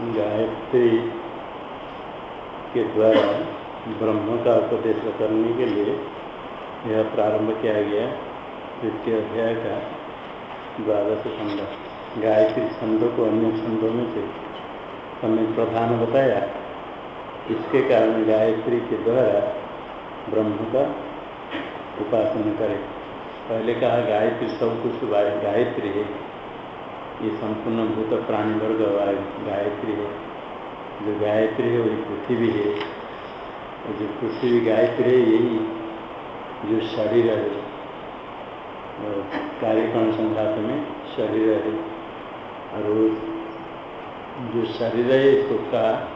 गायत्री के द्वारा ब्रह्म का उपदेश करने के लिए यह प्रारंभ किया गया तृतीय अध्याय का द्वादश खंड। गायत्री छंदों को अन्य छंदों में से हमें प्रधान बताया। इसके कारण गायत्री के द्वारा ब्रह्म का उपासना करें। पहले कहा गायत्री सब कुछ गायत्री है। ये संपूर्ण भूत प्राणी वर्ग गायत्री है। जो गायत्री है वही पृथ्वी है। और जो पृथ्वी गायत्री है, यही जो शरीर है। कार्यक्रम संघात में शरीर है। और जो शरीर है उसका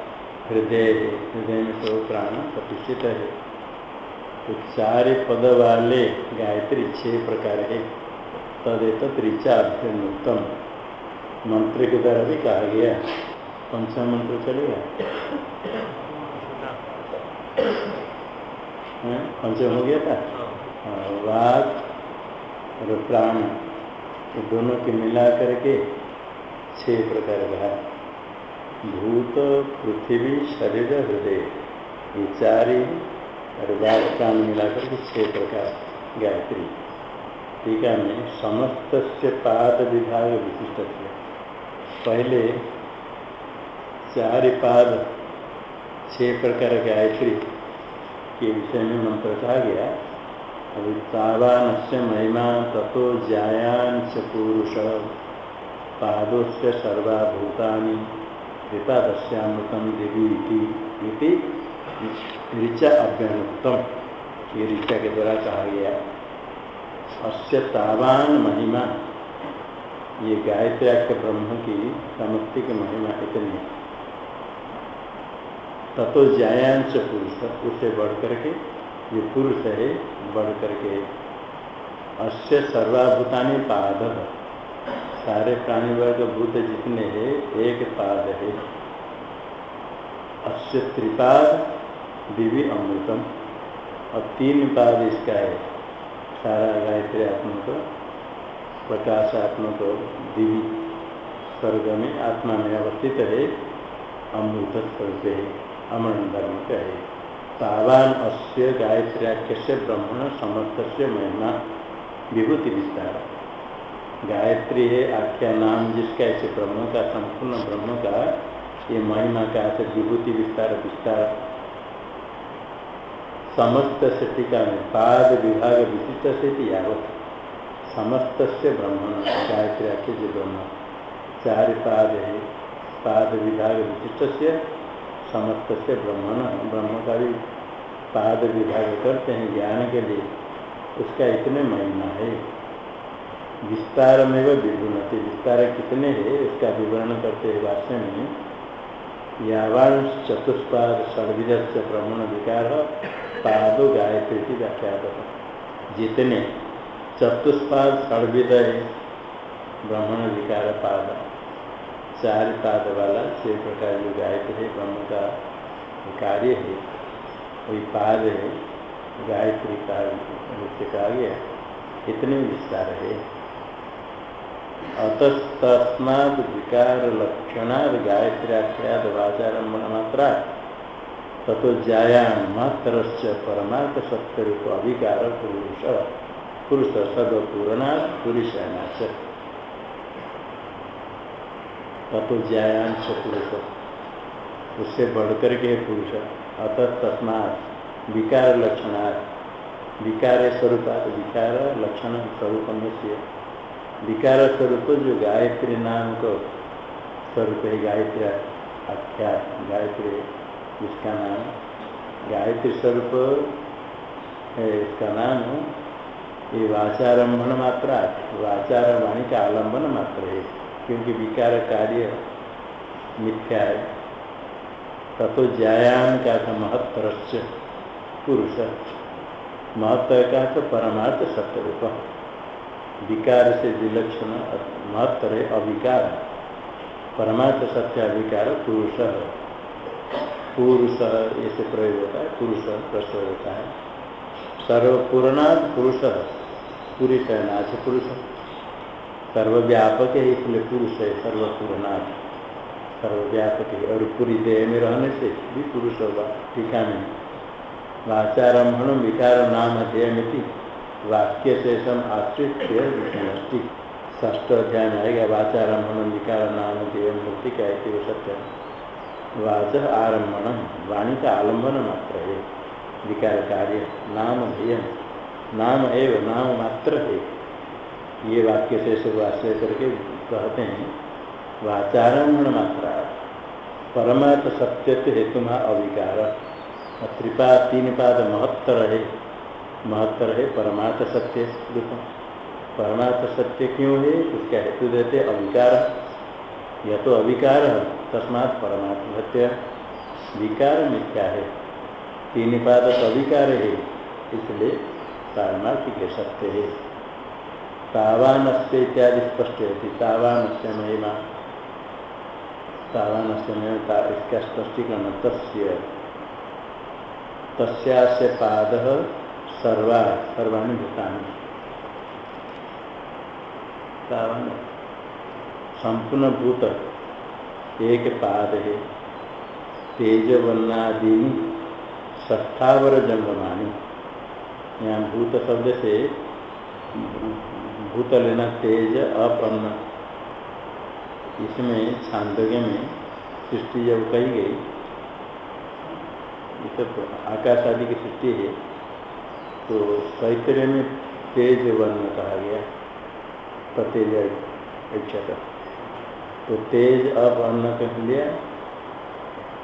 हृदय है। हृदय में सब प्राण प्रतिष्ठित है। तो चार पद वाले गायत्री छह प्रकार है। तदेत ऋचा अभ्यन उत्तम मंत्र के द्वारा भी कहा गया पंचम मंत्र चलेगा? पंचम हो गया था? वाक और प्राण ये दोनों के मिला करके छह प्रकार का है। भूत, पृथ्वी, शरीर, हृदय, ये चार ही और प्राण मिला करके छह प्रकार गायत्री। टीका में समस्त पाद विभाग विशिष्ट पहले चार पाद, छह प्रकार गायत्री के विषय में मंत्र कहा गया। अभी तावान से महिमा तथो जायान च पुरुष पादों से सर्वाभूतानि कृपादस्यामृतम देवी ऋचा अभ्यनुक्तम, ये ऋचा के द्वारा कहा गया। अस्य तावान महिमा। ये गायत्री आख्य ब्रह्म की समस्ती की महिमा इतनी है। ततो जायांश पुरुष उसे बढ़ करके ये पुरुष है बढ़ करके अस्य सर्वाभूतानि पाद। सारे प्राणी वर्ग भूत जितने हैं, एक पाद है। अस्य त्रिपाद दिव्य अमृतम। और तीन पाद इसका है। सारा गायत्री आत्मा को प्रकाशात्मक दिव्य स्वर्ग में आत्मा में अवस्थित है अमृत स्वरूप है, अमरण धर्म है। तावान अस्य गायत्र्याख्य से ब्रह्मण समर्थ से महिमा विभूति विस्तार। गायत्री है आख्या नाम जिसका ऐसे ब्रह्म का, संपूर्ण ब्रह्म का, ये महिमा का ऐसे विभूति विस्तार विस्तार। समस्त से टीका में पाद विभाग विशिष्ट से यावत। समस्त से ब्रह्म गायत्री आख्य जो ब्रह्म। चार पाद है, पाद विभाग विशिष्ट से समस्त से ब्रह्मण ब्रह्म का भी पाद विभाग करते हैं ज्ञान के लिए। उसका इतने महिमा है। विस्तार में वह विभुनति। विस्तार कितने है उसका विवरण करते हैं भाष्य में। यावान चतुष्पाद षडविध से ब्रह्मण विकार पादो गायत्री की व्याख्या जितने चतुष्पाद षडविध ब्राह्मण विकार पाद चार पाद वाला छह प्रकार जो गायत्री है, ब्रह्म का कार्य है। वही पाद है, गायत्री का से कहा गया इतने विस्तार है। अतस्तस्माद विकार लक्षणाद गायत्र्याख्याद वाचारंभण मात्रा तथो जायान मात्र परमार्थ सत्य रूप अभिकार पुरुष पुरुष सर्वपूर्णा पुरुषाच तथो ज्यायान पुरुष। उससे बढ़कर के पुरुष, अतः तस्मात विकार लक्षणात् विकार स्वरूपात विकार लक्षण स्वरूप में से विकार स्वरूप जो गायत्री नाम को स्वरूप है, गायत्री आख्या गायत्री जिसका नाम, गायत्री स्वरूप है, इसका नाम ये वाचारंभन मात्रा वाचार वाणी का आलंबन मात्र है क्योंकि विकार कार्य मिथ्या है तथो ज्यायान का था महत्तर पुरुष। महत्व का तो परमार्थ सत्यरूप। विकार से विलक्षण महत्तर है अविकार। परमार्थ सत्य अविकार पुरुष पुरुष ऐसे प्रयोग होता है, पुरुष प्रश्न होता है। सर्वपूर्णात् पुरुष पुरुष है नाच पुरुष सर्वव्यापक है, इसलिए पुरुष है सर्वपूर्णाथ सर्वव्यापक है, और पूरी देह में रहने से भी पुरुष होगा टीका में वाचारम्भण विकार नाम अध्ययमिति वाक्य शेषम आश्रित विषयी ष्ट अध्याय में आएगा, वाचारम्भण विकार नाम अध्ययन मुक्ति का एक सत्य। वाच आरम्भण, वाणी का आलंबन मात्र है, विकार कार्य, नाम ध्येय नाम एवं, नाम मात्र है। ये वाक्य से आश्रय करके कहते हैं वाचारण मात्रा परमात्म सत्य हेतु अविकार। त्रिपाद, तीन पाद महत्तर है। महत्तर है परमार्थ सत्य। परमार्थ सत्य क्यों है? उसका हेतु देते अविकार। यह तो अविकार है, तस्मात परमात्म सत्य। विकार मिथ्या है। तीन पाद तो अविकार है, इसलिए पारमार्थिक सत्य है तावान से इत्यादि स्पष्ट होती तावान से महिमा तावान से महिमा इसका स्पष्टीकरण तस्य। तस्या से पाद सर्वा सर्वाणी भूतानि। तावान संपूर्ण भूत एक पाद है तेजवन्नादि सत्तावर जंगमानी यहाँ भूत शब्द से, भूत लेना तेज अपन्न इसमें छांदोग्य में सृष्टि जब कही गई, ये सब आकाश आदि की सृष्टि है तो कैतरे में तेज वर्ण कहा गया प्रतेज इच्छा तो तेज अब अन्न कह लिया,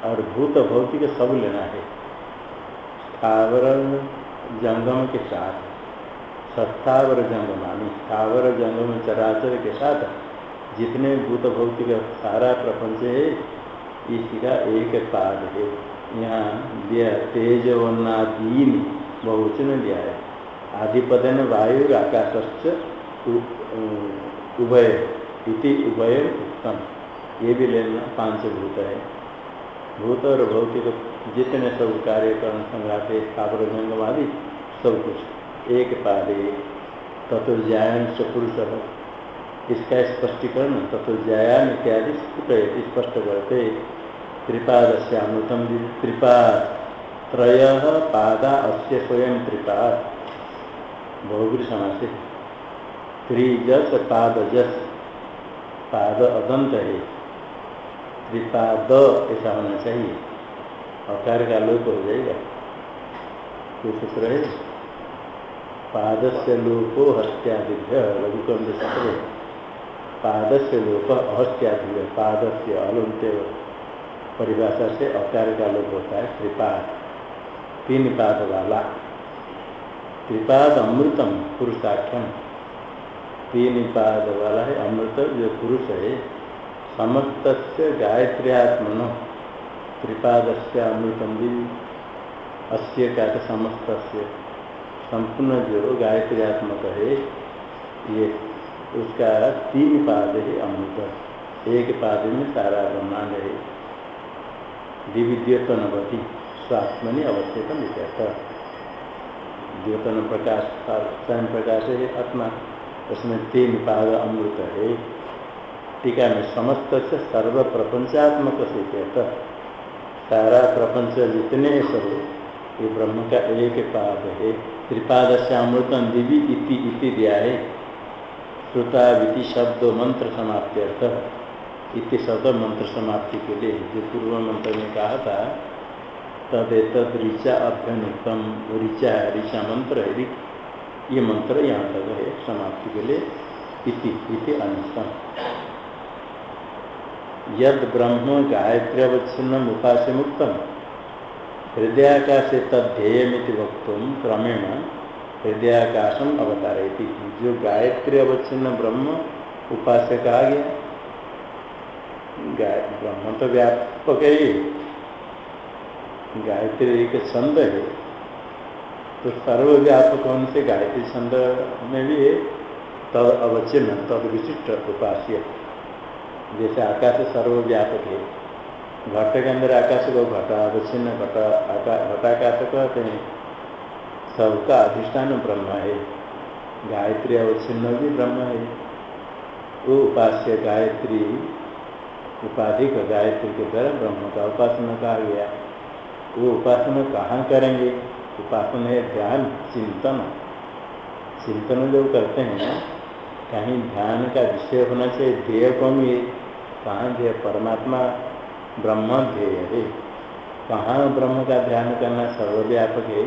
और भूत भौतिक सब लेना है। स्थावर जंगम के साथ, सत्तावर जंगमानी स्थावर जंगम चराचर के साथ, जितने भूत भौतिक सारा प्रपंच है, इसी का एक पाद है। यहाँ दिया तेज वनादीन बहुवचन दिया है। आधिपदन वायु आकाश उभय इति उभय उत्तम। ये भी लेना पाँच भूत है। भूत और भौतिक जितने सब कार्यकरण संग्रह स्थावर जंगम आदि सब कुछ। एक पादे, तत्वज्ञान से पुरुष इसका स्पष्टीकरण तत्वज्ञान इत्यादि स्पष्ट करते त्रिपाद से अमृतम त्रिपाद। त्रय पादा अस्य स्वयं त्रिपाद। बहुगुरी समाज से त्रिजस पाद जस पाद अदंत है। त्रिपाद ऐसा होना चाहिए। अकार का लोप हो जाएगा। कोई सूत्र है पाद से लोको हस्त्यादिभ्य लघुकम सूत्र पाद से लोप अहस्त्यादिभ्य पाद से अलुंत्य परिभाषा से अकार का लोप होता है, त्रिपाद। तीन पाद वाला। त्रिपाद अमृतम पुरुषाख्यम तीन पाद वाला है, अमृत जो पुरुष है समस्त गायत्री त्रिपाद से अमृतम भी अस्य का समस्त संपूर्ण जो गायत्र्यात्मक है, ये उसका तीन पाद है अमृत। एक पाद में सारा ब्रह्मांड है। दिव्योतनवती स्वात्मनि अवस्थितम द्योतन प्रकाश स्वयं प्रकाश है आत्मा। उसमें तीन पाद अमृत है। टीका में समस्त से सर्व प्रपंचात्मक से सारा प्रपंच जितने सब ये ब्रह्म का एक पाद है। त्रिपाद अमृतम दिवी इति इति दिया है श्रुता विधि शब्द मंत्र समाप्ति अर्थ इति शब्द मंत्र समाप्ति के लिए जो पूर्व मंत्र में कहा था तद तद ऋचा अभ्यनुक्तम ऋचा है, ऋचा मंत्र है ये मंत्र यहाँ तक है, समाप्ति के लिए इति इति अनुष्ठम यद ब्रह्म गायत्र्यवच्छिन्न उपास्य मुक्तम हृदयाकाश तद्धेयमिति वक्त क्रमेण हृदयाकाशम अवतारयती। जो गायत्री अवच्छिन्न ब्रह्म, उपास्य कहा गया, ब्रह्म तो व्यापक है। गायत्री एक छंद है। तो सर्वव्यापक होने से गायत्री छंद में भी है। तद अवच्छिन्न, तद विशिष्ट उपास्य। जैसे आकाश सर्वव्यापक है। घट के अंदर आकाश को घट अवच्छिन्न घट घटाकाश कहते हैं। सबका अधिष्ठान ब्रह्म है। गायत्री अवच्छिन्न भी ब्रह्म है। वो उपास्य गायत्री उपाधि का गायत्री के द्वारा ब्रह्म का उपासना कहा गया। वो उपासना कहाँ करेंगे? उपासना है ध्यान, चिंतन। चिंतन जो करते हैं कहीं ध्यान का विषय होना चाहिए, ध्येय कौन है? कहाँ ध्येय परमात्मा ब्रह्म ध्येय है। कहाँ ब्रह्म का ध्यान करना सर्वव्यापक है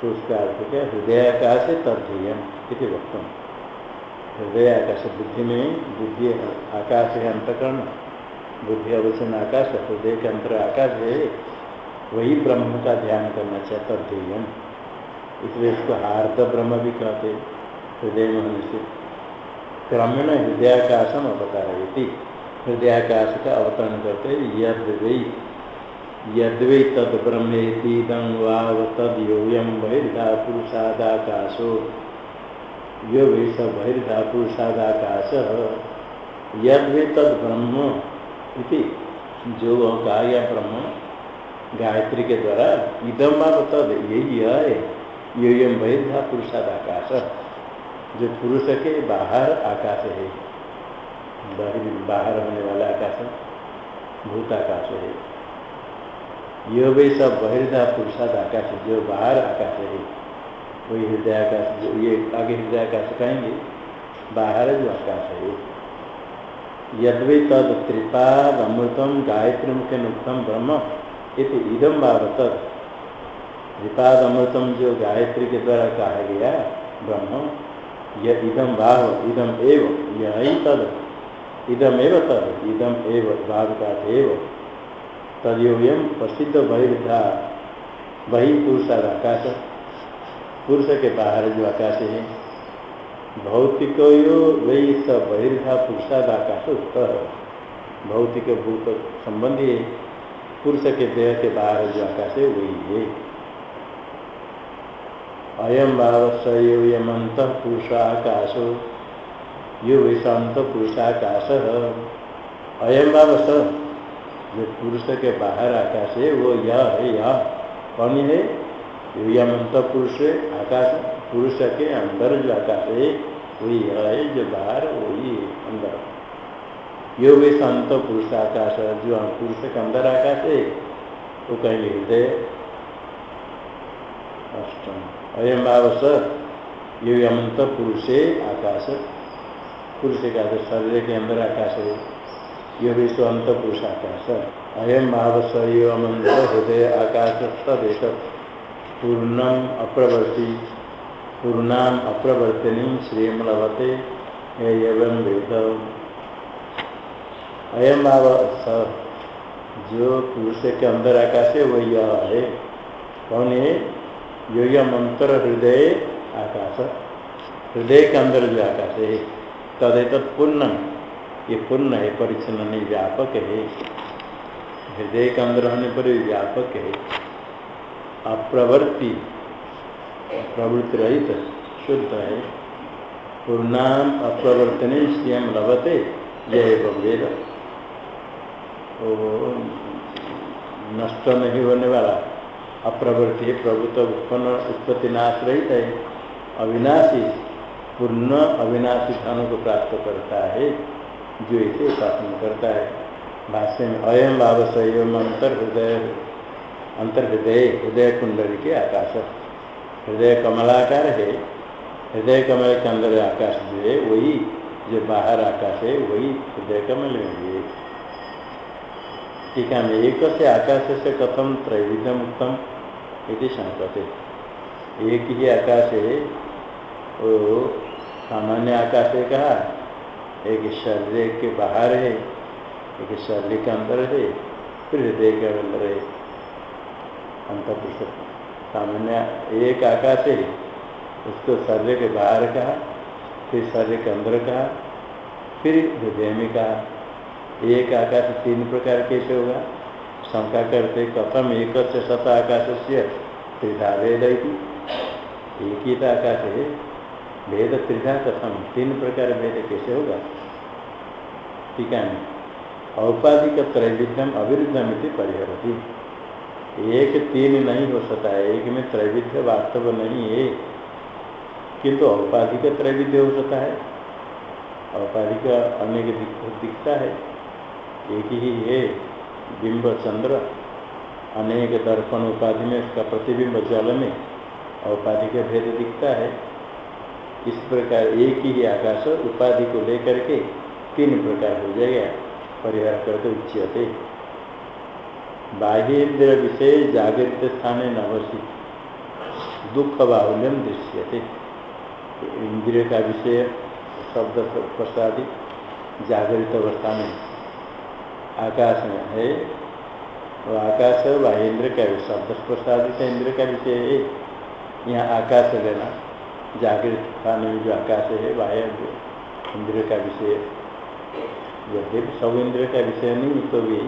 तो उसका अर्थ क्या? हृदय आकाश है तद्धेय कितने वक्तम। हृदय आकाश बुद्धि में बुद्धि आकाश है अंतकरण, बुद्धि अवचन आकाश, हृदय के अंतर आकाश है, वही ब्रह्म का ध्यान करना चाहिए तद्धेय इसलिए इसको हार्द ब्रह्म भी कहते हृदय में होने से। क्रमेण हृदयाकाशम अवतार हृदयाकाश का अवतरण करते यद यद्वै तद ब्रह्मेदीदं वाव तद बहिर्धा पुरुषादाकाशो यो वै स बहिर्धा पुरुषादाकाश यद्वै तद ब्रह्म जो कहा गया ब्रह्म गायत्री के द्वारा इदम वाव तद यही है योयम बहिर्धा पुरुषादाकाश जो पुरुष के बाहर आकाश है। बाहर होने वाला आकाश भूताकाश है। ये भी सब बहिर्दा पुरुषाद आकाश जो बाहर आकाश है, वही हृदय आकाश, जो ये आगे हृदय आकाश कहेंगे, बाहर जो आकाश है। यद्वै तद त्रिपाद अमृतम गायत्री मुख्य नुक्तम ब्रह्म इति इदम बाबत त्रिपाद अमृतम जो गायत्री के द्वारा कहा गया ब्रह्म यह इदम भाव इदम एव, यही तद इदम एव तद इदम एव भाव का एव तदयोयम प्रसिद्ध बहिर्धा वही पुरुषाद आकाश। पुरुष के बाहर जो आकाश है भौतिक वही सब बहिर्धा पुरुषाद आकाश उत्तर। भौतिक भूत संबंधी पुरुष के देह के बाहर जो आकाश है, वही है। अयम भाव सयोयम अंत पुरुषाकाशो यो वैशांत पुरुषाकाश। अयम भाव स जो पुरुष के बाहर आकाश है, वो यह है, यह कौन है? यमंत पुरुष आकाश, पुरुष के अंदर जो आकाश है वही यह है, जो बाहर वही अंदर। यो भी संत पुरुष आकाश जो पुरुष के अंदर आकाश है, वो कहेंगे हृदय अष्टम। अयम भाव स यो यमंत पुरुषे आकाश। पुरुष का शरीर के अंदर आकाश है ये विश्व अंत पुरुषाकाश अयम भाव सयमंत हृदय आकाश तदेश पूर्णम अप्रवर्ति पूर्णाम अप्रवर्तनी श्रेम लभते एवं वेद। अयम भाव स, जो पुरुष के अंदर आकाश है वही यह है। कौन है? यो यम अंतर हृदय आकाश। हृदय के अंदर जो आकाश है। तदेत पूर्णम ये पूर्ण है परिचन्न नहीं व्यापक है। हृदय के अंदर होने पर व्यापक है। अप्रवृत्ति, प्रवृत्ति रहित, शुद्ध है। पूर्णाम अप्रवर्तन स्वयं लभते यह वेद। नष्ट नहीं होने वाला। अप्रवृत्ति प्रभुत्व उत्पन्न, उत्पत्ति नाश रहित है। अविनाशी पूर्ण अविनाशी धन को प्राप्त करता है, जो इसे उपासना करता है। भाष्य में अयम भाव संयम अंतर हृदय अंतर हृदय हृदय कुंडली के आकाश। हृदय कमलाकार है, हृदय कमल के अंदर आकाश जो है, वही जो बाहर आकाश है, वही हृदय कमल में है। टीका में एक से आकाश से कथम त्रैविध्यम उत्तम यदि संकते। एक ही आकाश है, वो सामान्य आकाश है कहा, एक शरीर के बाहर है, एक शरीर के अंदर है, फिर हृदय के अंदर है। अंत सामान्य एक आकाश है, उसको शरीर के बाहर कहा, फिर शरीर के अंदर कहा, फिर हृदय में कहा। एक आकाश तीन प्रकार कैसे होगा। शंका करते कथम एक शत आकाश से त्रिधा वेद एक ही तो आकाश है। भेद त्रिधा कथम तीन प्रकार भेद कैसे होगा? टीका में औपाधिक त्रैविध्यम अविरुद्धम परिहरती। एक तीन नहीं हो सकता है, एक में त्रैविध्य वास्तव नहीं है। किंतु तो औपाधिक त्रैविध्य हो सकता है। औपाधिक अनेक दिखता है। एक ही है, बिंब चंद्र। अनेक दर्पण उपाधि में उसका प्रतिबिंब जल में औपाधिक भेद दिखता है। इस प्रकार एक ही आकाश उपाधि को लेकर के तीन प्रकार हो जाएगा। परिहार करते उच्यते बाह्य विषय जागृत स्थान नवसी दुख बाहुल्यम दृश्यते। इंद्रिय का विषय, शब्द प्रसादी, जागृत अवस्था में। आकाश में है। वो आकाश बाह्य का शब्द प्रसादित इंद्र का विषय है। यहाँ आकाश लेना। जागृत स्थान में जो आकाश है बाह्य इंद्र का विषय। यदि सब इंद्र का विषय नहीं तो भी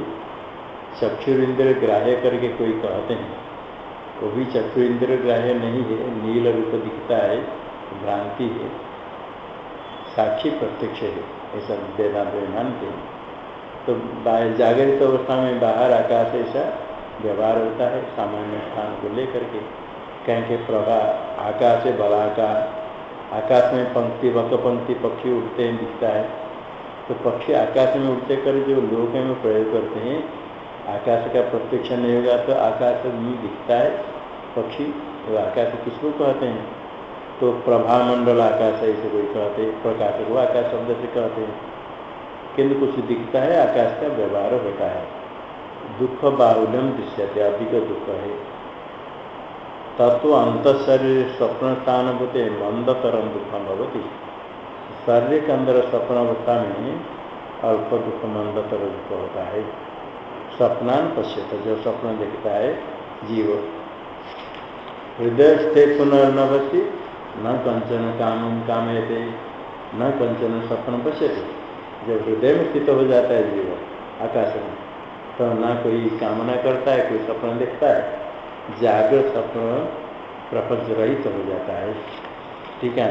चक्षुर इंद्र ग्राह्य करके कोई कहते हैं। वो भी चक्षु इंद्र ग्राह्य नहीं है, नील रूप दिखता है, भ्रांति है, साक्षी प्रत्यक्ष है, ऐसा वेदांत मानते हैं। तो जागृत अवस्था में बाहर आकाश ऐसा व्यवहार होता है, सामान्य स्थान को लेकर के। कहेंगे, प्रभा, आकाश है बलाकार आकाश। में पंक्ति वक पंक्ति पक्षी उड़ते हैं दिखता है। तो पक्षी आकाश में उड़ते कर जो लोग में प्रयोग करते हैं। आकाश का प्रत्यक्ष नहीं होगा तो आकाश में दिखता है। पक्षी तो आकाश किसको कहते हैं? तो प्रभा मंडल आकाश ऐसे कोई कहते हैं प्रकाश को आकाश शब्द से कहते हैं। किंतु कुछ दिखता है, आकाश का व्यवहार होता है। दुख बाहुल्यम दृश्यते, अधिक दुख है। तत्व अंत शरीर स्वप्न स्थान होते मंदतरम दुखम भवती। शरीर के अंदर स्वप्न अवस्था में अल्प दुख मंदतर दुख होता है स्वप्नान पश्यत, जो स्वप्न देखता है, जीव। हृदय स्थे पुनर्नवसी न कंचन काम कामयते, न कंचन स्वप्न पश्यते। जब हृदय में स्थित हो जाता है, जीव, आकाश में तो ना कोई कामना करता है, कोई स्वप्न देखता है। जागृत स्वप्न प्रपंच रहित हो जाता है। ठीक है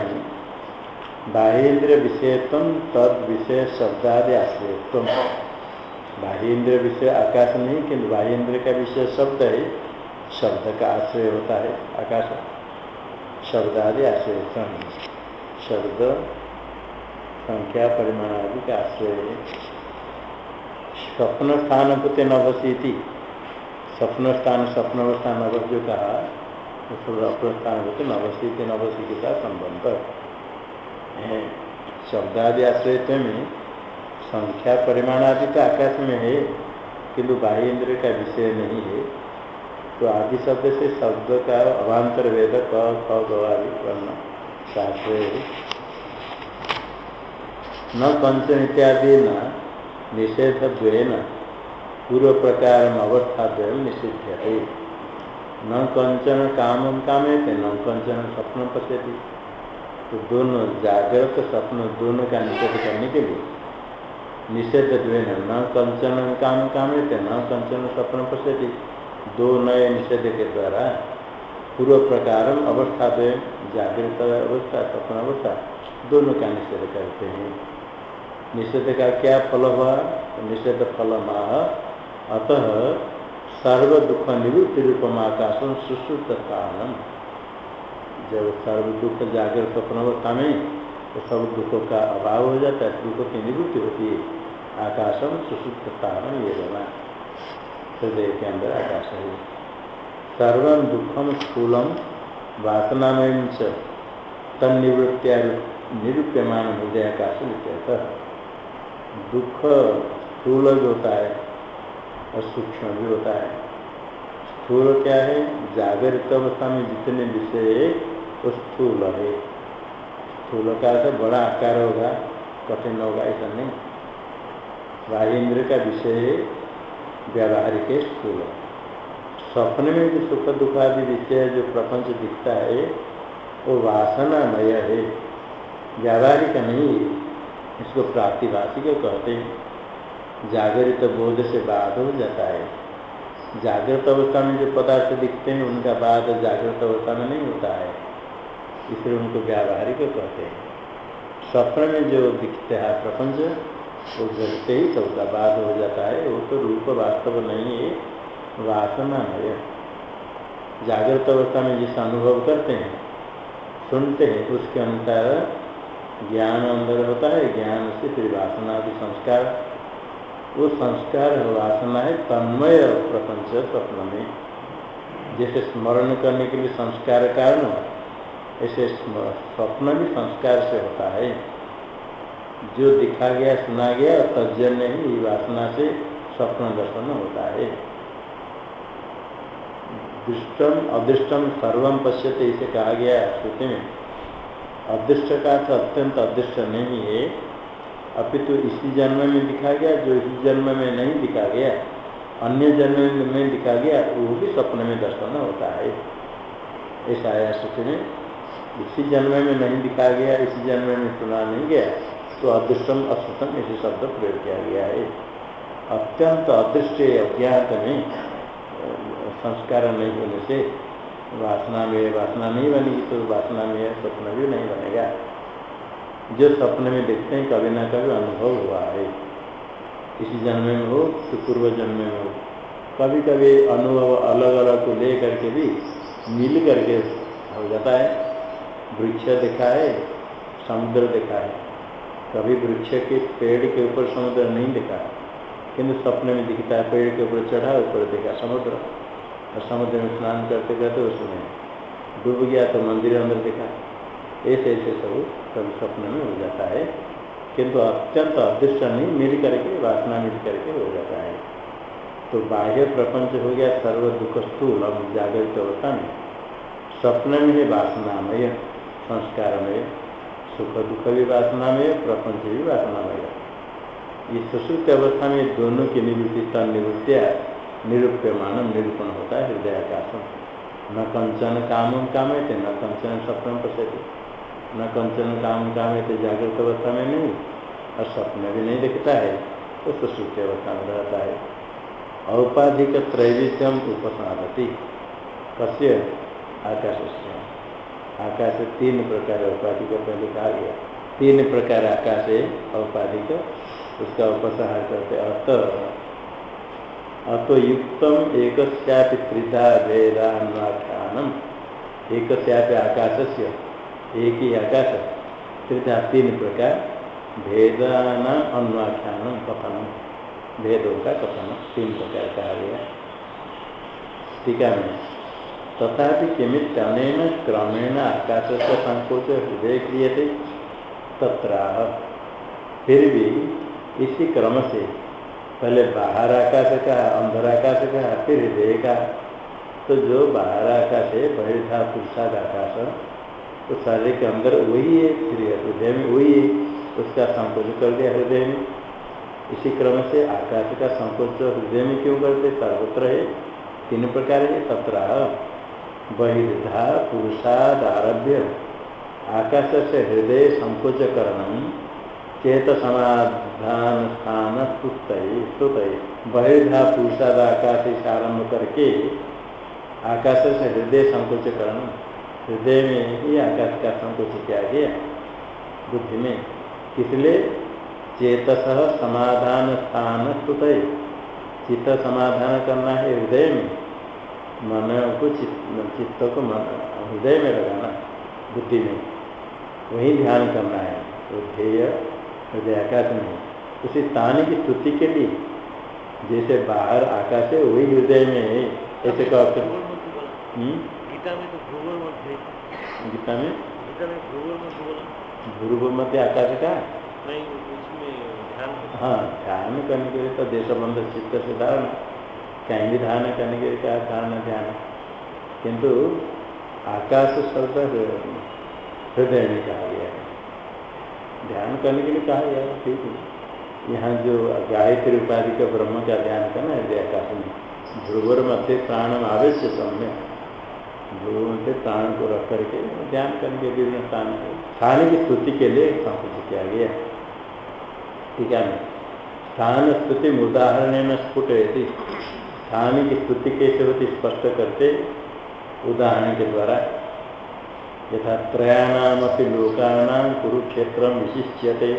बाह्यन्द्र विषयत्व तद विषय शब्दादि आश्रयत्व बाह्यन्द्र विषय आकाश नहीं, किंतु बाह्यन्द्र का विषय शब्द है। शब्द का आश्रय होता है, आकाश। शब्दादि आश्रय शब्द, संख्या परिमाण आदि का आश्रय है। स्वप्न स्थान पुते नवसी स्वप्न स्थान स्वप्न अवस्था नवस जो कहा तो स्थान होते, नवसी के नवसी के साथ संबंध शब्दादि आश्रय में संख्या परिमाण आदि तो आकाश में है, किंतु बाह्य इंद्र का विषय नहीं है। तो आदि शब्द से शब्द का अभांतर वेद क, ख गवादि करना शास्त्र न कंचन इत्यादि न निषेध द्वेन पूर्व प्रकार अवस्था द्वय निषिध्य है न कंचन काम कामयते न कंचन स्वप्न पश्यति। तो दोनों जागृत स्वप्न, दोनों का निषेध करने के लिए। निषेध द्वेन न कंचन काम कामयते न कंचन स्वप्न पश्यति। दो नए निषेध के द्वारा पूर्व प्रकार अवस्था द्वय जागृत अवस्था, स्वप्न अवस्था, दोनों का निषेध करते हैं। निषेध का क्या फल हुआ? निषेध फल माह अतः सर्व दुख निवृत्ति रूपम आकाशम सुश्रुत कारणम जब सर्व दुख जागृत स्वप्नवस्था में तो सब दुखों का अभाव हो जाता है, दुखों की निवृत्ति होती है। आकाशम सुश्रुत कारण ये रहना हृदय के अंदर आकाश है। सर्व दुखम स्थूलम वासनामय तन निवृत्तिया निरूप्यमान हृदय आकाश दुख स्थूल जो होता है और सूक्ष्म भी होता है। स्थूल क्या है? जागृत अवस्था में जितने विषय है वो स्थूल है। स्थूल का अर्थ बड़ा आकार होगा, कठिन होगा, ऐसा नहीं। बाह्य का विषय है व्यावहारिक स्थूल। स्वप्न में जो सुख दुख आदि विषय जो प्रपंच दिखता है, वो वासनामय है। व्यावहारिक नहीं, इसको प्रातिभाषिक कहते हैं? जागृत बोध से बाद हो जाता है। जागृत अवस्था में जो पदार्थ दिखते हैं, उनका बाद जागृत अवस्था में नहीं होता है। इसलिए उनको व्यावहारिक कहते हैं। स्वप्न में जो दिखते हैं प्रपंच, वो जगते ही सबका बाद हो जाता है। वो तो रूप वास्तव नहीं है, वासना है। जागृत अवस्था में जिस अनुभव करते हैं, सुनते हैं, उसके अनुसार ज्ञान अंदर होता है। ज्ञान से फिर वासना आदि संस्कार वो संस्कार वासना है, तन्मय प्रपंच स्वप्न में। जैसे स्मरण करने के लिए संस्कार कारण ऐसे स्वप्न भी संस्कार से होता है। जो दिखा गया, सुना गया तजन्य ही वासना से स्वप्न दर्शन होता है। दृष्टम अदृष्टम सर्वम पश्यते इसे कहा गया श्रुति में। अदृष्ट का तो अत्यंत अदृष्ट नहीं है। अभी तो इसी जन्म में दिखा गया, जो इस जन्म में नहीं दिखा गया, अन्य जन्म में दिखा गया, वो भी स्वप्न में दर्शन होता है। ऐसा आया श्रुति में। इसी जन्म में नहीं दिखा गया, इसी जन्म में सुना नहीं गया तो अदृष्टम अश्रुतम ऐसे शब्द प्रयोग किया गया है। अत्यंत अदृष्ट अज्ञात में संस्कार नहीं होने से वासना में वासना नहीं बनेगी तो वासना में स्वप्न भी नहीं बनेगा। जो सपने में देखते हैं, कभी ना कभी अनुभव हुआ है। इसी जन्म में हो तो पूर्व जन्म में हो। कभी कभी अनुभव अलग अलग को ले करके भी मिल करके हो जाता है। वृक्ष देखा है, समुद्र देखा है। कभी वृक्ष के पेड़ के ऊपर समुद्र नहीं देखा किंतु सपने में दिखता है, पेड़ के ऊपर चढ़ा, ऊपर देखा समुद्र। और समुद्र में स्नान करते करते उसमें डूब गया तो मंदिर अंदर देखा। ऐसे ऐसे सब कभी स्वप्न में हो जाता है। किंतु अत्यंत अदृश्य नहीं, मिल करके, वासना मिल करके हो जाता है। तो बाह्य प्रपंच हो गया, सर्व दुख स्थूल और जागृत अवस्था में स्वप्न में है वासनामय, संस्कारमय, सुख दुख भी वासनामय, प्रपंच भी वासनामय। ये सुश्रुत अवस्था में दोनों की निवृत्ति तन निवृत्तिया निरूप्यमान, निरूपण होता है हृदय आकाशम न कंचन काम काम थे न कंचन स्वप्न पश्यते। न कंचन काम काम है तो जागृत अवस्था में नहीं, और स्वप्न भी नहीं दिखता है तो सुश्रुत अवस्था में रहता है। औपाधिक त्रैविध्यम उपसादती कस्य आकाश से आकाश तीन प्रकार औपाधिक, पहले कहा गया। तीन प्रकार आकाश है, औपाधिक, उसका उपसहार करते अर्थ अतो। युक्तम एक त्रिधा भेदान्वाख्यानम एक आकाश से एक ही आकाश त्रिधा तीन प्रकार, भेदान अन्वाख्यानम कथनम। भेदों का कथन तीन प्रकार कहा गया। टीका में तथा किमित अनेन क्रमेण आकाश से संकोच हृदय क्रिय थे तत्राह। फिर भी इसी क्रम से, पहले बाहर आकाश का, अंदर आकाश का, फिर हृदय का तो जो बाहर आकाश है बहिर्धा पुरुषाद आकाश तो शरीर के अंदर वही है, फिर हृदय में वही है, उसका संकोच कर दिया हृदय में। इसी क्रम से आकाश का संकोच हृदय में क्यों करते? सर्वत्र है, तीन प्रकार है सत्रह बहिर्धा पुरुषाद आरभ्य। आकाश से हृदय संकोच करण चेत समाधान स्थान स्तुत बहिर्धा पुरुषाद आकाश से आरंभ करके आकाश से हृदय संकोच करण। हृदय में ही आकाश का संकोच किया गया। बुद्धि में इसलिए चेतस समाधान स्थान स्तुत चित्त समाधान करना है हृदय में। मन को चित्त को मन, हृदय में लगाना बुद्धि में वही ध्यान करना है। तो ध्येय हृदय आकाश में उसी तानी की स्तुति के लिए जैसे बाहर आकाश है, वही हृदय में है। ऐसे कहते गीता में तो गीता में? मत ध्रुव मध्य आकाश का? हाँ ध्यान करने के लिए तो देशबंध चित्त से धारण। कहीं भी धारणा करने के लिए क्या धारणा ध्यान? किंतु आकाश शब्द हृदय में कहा गया है। ध्यान करने के लिए कहा गया है ठीक है। यहाँ जो गायत्री उपाधि का ब्रह्म का ध्यान करना हृदय आकाश में। ध्रुवर मध्य प्राण आवेश सम्य मध्य प्राण को रख करके ध्यान करने के विभिन्न स्थान को। स्थान की स्तुति के लिए संकुचित किया गया। ठीक है स्थान स्तुति उदाहरण स्फुट रहती स्थान की स्तुति कैसे होती स्पष्ट करते उदाहरण के द्वारा। यथा त्रयाणामपि लोकानां कुरुक्षेत्र विशिष्यते।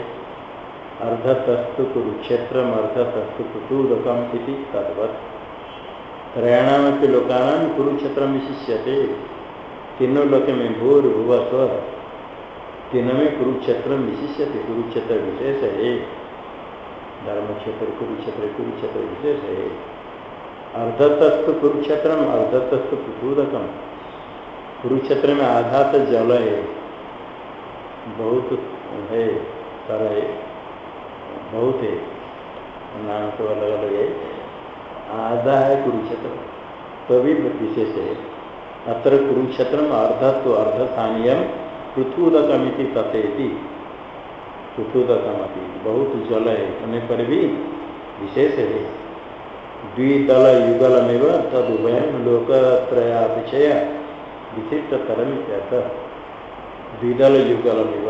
अर्धतस्तु कुरुक्षेत्र अर्धतस्तु कुतूलकम इति तद्वत्। त्रयाणामपि लोकानां कुरुक्षेत्र विशिष्यते। तीनों लोक में भूर्भुव स्व तीनों में कुरुक्षेत्र विशिष्यते। कुरुक्षेत्र विशेष है। धर्म क्षेत्र कुरुक्षेत्र कुरुक्षेत्र विशेष है। अर्धतस्तु कुरुक्षेत्र, अर्धतस्तु पृथुदकम कुरुक्षेत्र में आधा तो जल है। बहुत है, तर है, बहुत है। नाम तो अलग अलग है। आधा है कुरुक्षेत्र। तो भी विशेष है। अत्र कुरुक्षेत्र अर्धत्व अर्धस्थानीय पृथुदकमिति तथेति। पृथुदकमति बहुत जल है होने पर भी विशेष है। द्विदल युगल में तदुभय लोकत्रयापेक्षय विशिष्ट तरम द्विदल युगल में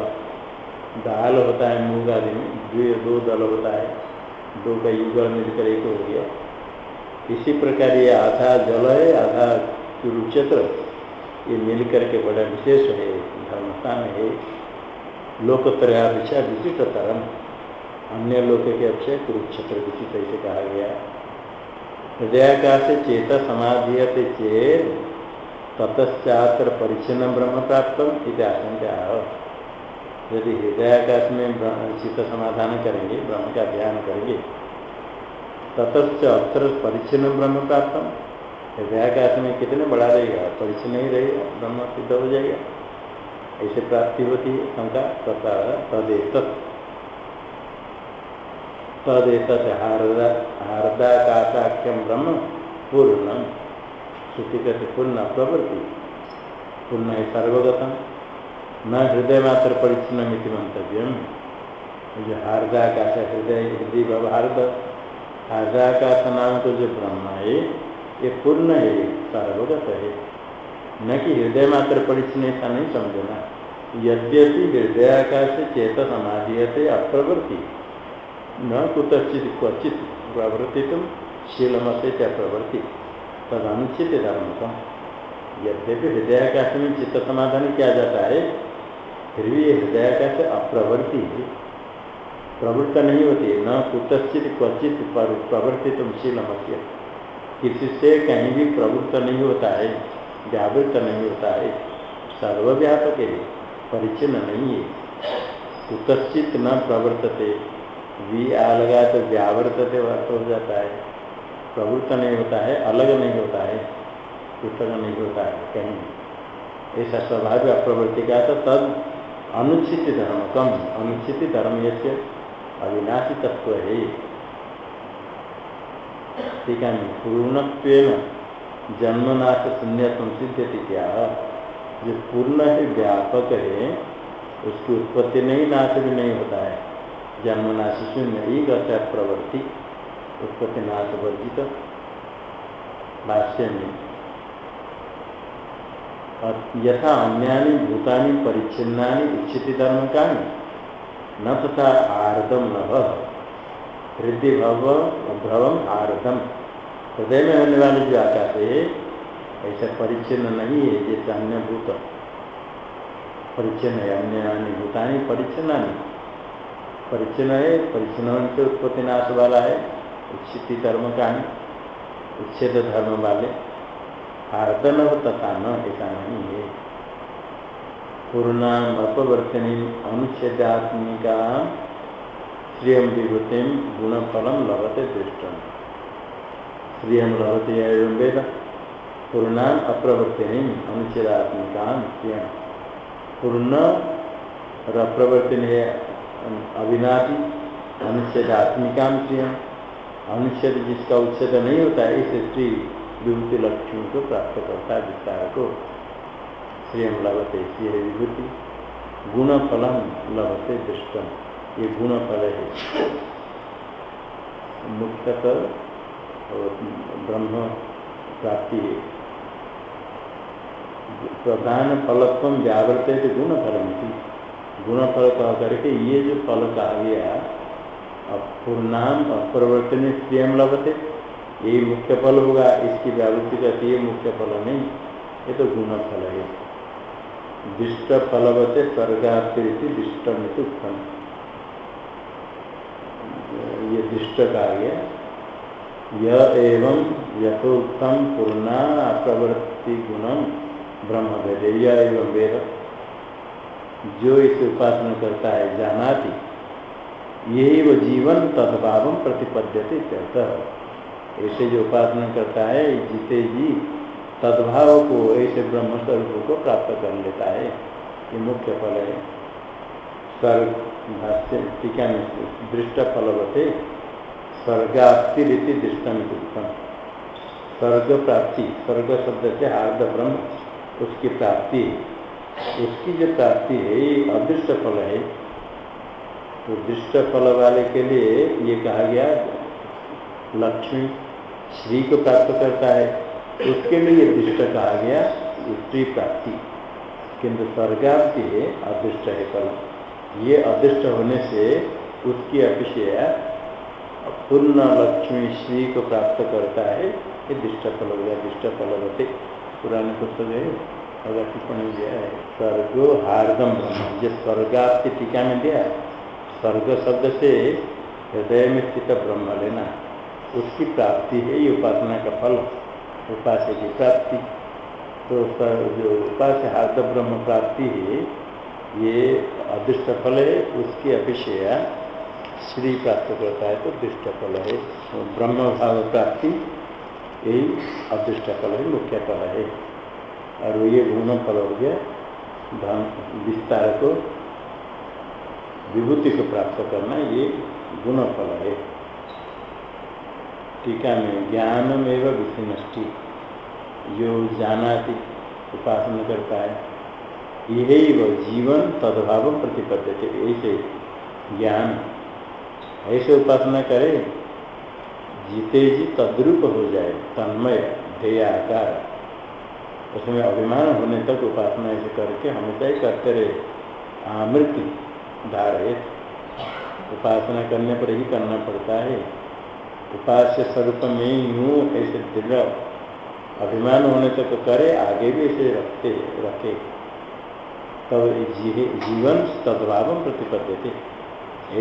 दाल होता है मूंग आदि में दो दल होता है। दो का युगल मिलकर एक हो गया। इसी प्रकार ये आधा जल है आधा कुरुक्षेत्र, ये मिलकर के बड़ा विशेष है, धर्मस्थान है। लोकत्रयापेक्षा विशिष्ट तरम, अन्य लोक के अक्षय कुरुक्षेत्र विशिष्ट ऐसे कहा गया। हृदयाकाश चेत समाधीयते चेत, ततश्चात्र परिच्छिन्न ब्रह्म प्राप्त आशंका। यदि हृदयाकाश में चित्त समाधान करेंगे, ब्रह्म का ध्यान करेंगे ततच अत्र परिच्छिन्न ब्रह्म प्राप्त हृदयाकाश में कितने बढ़ा रहेगा परिच्छिन्न ही रहेगा, ब्रह्म सिद्ध हो जाएगा। ऐसे प्राप्ति होती है, शंका तथा तदेत तदेत हार्दाकाशाख्यम ब्रह्म पूर्ण। श्रुति कहते पूर्ण प्रवृत्ति। पूर्ण है सर्वगतम। न हृदय मात्र परिच्छिन्न मिति मंतव्य जो हार्दाकाश, हृदय हृदय भव हार्दाकाश नाम तो जो ब्रह्म है ये पूर्ण है सर्वगत है न कि हृदय मात्र परिच्छिन्न ऐसा नहीं समझना। यद्यपि हृदयाकाश चेत समाधीयते अप्रवृत्ति, न कुतचित क्वचित प्रवृत्ति तुम शीलमते क्या प्रवृत्ति। तद अनुचित धर्म का यद्यपि हृदयाकाश में चित्त समाधान किया जाता है, फिर भी हृदयाकाश अप्रवृत्ति प्रवृत्त नहीं होती न कुतचित क्वचित प्रवृत्ति तुम शीलमत्य किसी से कहीं भी प्रवृत्त नहीं होता है, व्यावृत्त नहीं होता है, सर्वव्यापक है परिचिन्न नहीं है। कुतश्चित न प्रवर्तते, वी आ लगा तो व्यावर्तते अर्थ हो जाता है। प्रवृत्त नहीं होता है, अलग नहीं होता है, पृथक नहीं होता है, कहीं ऐसा स्वभाव अप्रवृत्ति का तो तब अनुचित धर्म, कम अनुचित धर्म ये अविनाशी तत्व है ठीक है पूर्णत्व जन्मनाश शून्य संसिद्ध क्या जो पूर्ण है व्यापक है उसकी उत्पत्ति नहीं नाश भी नहीं होता है जन्मनाश शून्य ही कहता है प्रवृत्ति उत्पत्ति नाश वर्जित भाष्य में यथा अन्यानि भूतानि परिच्छिन्नानि इच्छिति धर्म का न तथा आर्दम न हृदय भव भ्रवम आर्दम हृदय में होने वाली जो आकाश है, ऐसा परिच्छिन्न नहीं है जैसे अन्य भूत। परिच्छिन्न है, अन्य अन्य भूतानी परिच्छिन्न परिच्छिन्न है परिच्छिन्न होने से उत्पत्ति नाश वाला है उच्छिति धर्म का उच्छेद धर्म वाले। आर्दन तथा न, ऐसा नहीं है। पूर्णाम अपवर्तनी अनुच्छेदात्मिका श्रियम विभूतिम गुणफलम लभते दृष्टम श्रियम लभते एवं वेद। पूर्णान अप्रवर्तनी अनुच्छेदात्मिका पूर्ण और अप्रवर्तन अविनाशी अनुच्छेदात्मिका श्रियम अनुच्छेद जिसका उच्छेद नहीं होता है, इस स्त्री विभूति लक्ष्मी को प्राप्त करता है विस्तार को श्रियम लभते श्री विभूति। गुणफलम लभते दृष्टम ये गुणफल है। मुख्यतः ब्रह्म प्राप्ति है। प्रधान फलत्व व्यावृत है तो गुण फल कह करके ये जो फल कहा गया पूर्णाम अपरिवर्तन स्वयं लभते। ये मुख्य फल होगा, इसकी व्यावृत्ति कहती है मुख्य फल नहीं। ये तो गुण फल है। दिष्ट फलवते स्वर्गातिरिति दिष्ट में उत्पन्न ये दिष्ट कहा गया यह एवं यथोत्तम पूर्णा प्रवृत्ति गुणम ब्रह्म वेद यह एवं वेद। जो इसे उपासना करता है, जानाति, यही वो जीवन तदभाव प्रतिपद्यते ऐसे जो उपासना करता है जीते जी तद्भाव को ऐसे ब्रह्म स्वरूप को प्राप्त कर लेता है। ये मुख्य फल है। स्वर्ग भाष्य टीका में दृष्ट फलवते स्वर्गास्ति रीति दृष्टम स्वर्ग प्राप्ति स्वर्ग शब्द से हार्द ब्रह्म, उसकी प्राप्ति। उसकी जो प्राप्ति है, ये अदृष्ट फल है। तो दृष्ट फल वाले के लिए ये कहा गया, लक्ष्मी श्री को प्राप्त करता है। उसके लिए दृष्ट कहा गया स्त्री प्राप्ति। किंतु स्वर्गाप्ति अदृष्ट है फल। ये अदृष्ट होने से उसकी अपेक्षा पूर्ण लक्ष्मी श्री को प्राप्त करता है। ये दृष्ट फल हो गया, दृष्ट फल होते। पुराने पुस्तक है अगर टिप्पणी दिया है, स्वर्गो हार्दम ब्रह्म। स्वर्गाप्ति टीका में दिया स्वर्ग शब्द से हृदय में स्थित ब्रह्म लेना। उसकी प्राप्ति है, ये उपासना का फल। उपास्य की प्राप्ति। तो जो उपास्य हार्द ब्रह्म प्राप्ति है, ये अदृष्ट फल है, उसकी अपेक्षा श्री प्राप्त करता है तो दृष्ट फल है। तो ब्रह्म भाव प्राप्ति, यही अदृष्ट फल है, मुख्य फल है। और ये गुण फल हो गया, धन विस्तार को, विभूति को प्राप्त करना, ये गुण फल है। टीका में ज्ञान में विषिनष्टि जो जानाति, उपासना करता है। यही वह जीवन तदभाव प्रतिपद्य ऐसे ज्ञान। ऐसे उपासना करे जीते जी तद्रूप हो जाए, तन्मय ध्येयाकार उसमें अभिमान होने तक उपासना ऐसे करके हमेशा ही करते रहे। आमृत धारे उपासना करने पर ही करना पड़ता है। उपास्य स्वरूप में यूँ ऐसे दृढ़ अभिमान होने तक तो करे, आगे भी ऐसे रखते, रखे। तब तो जीवन तद्भाव प्रतिपद्य थे।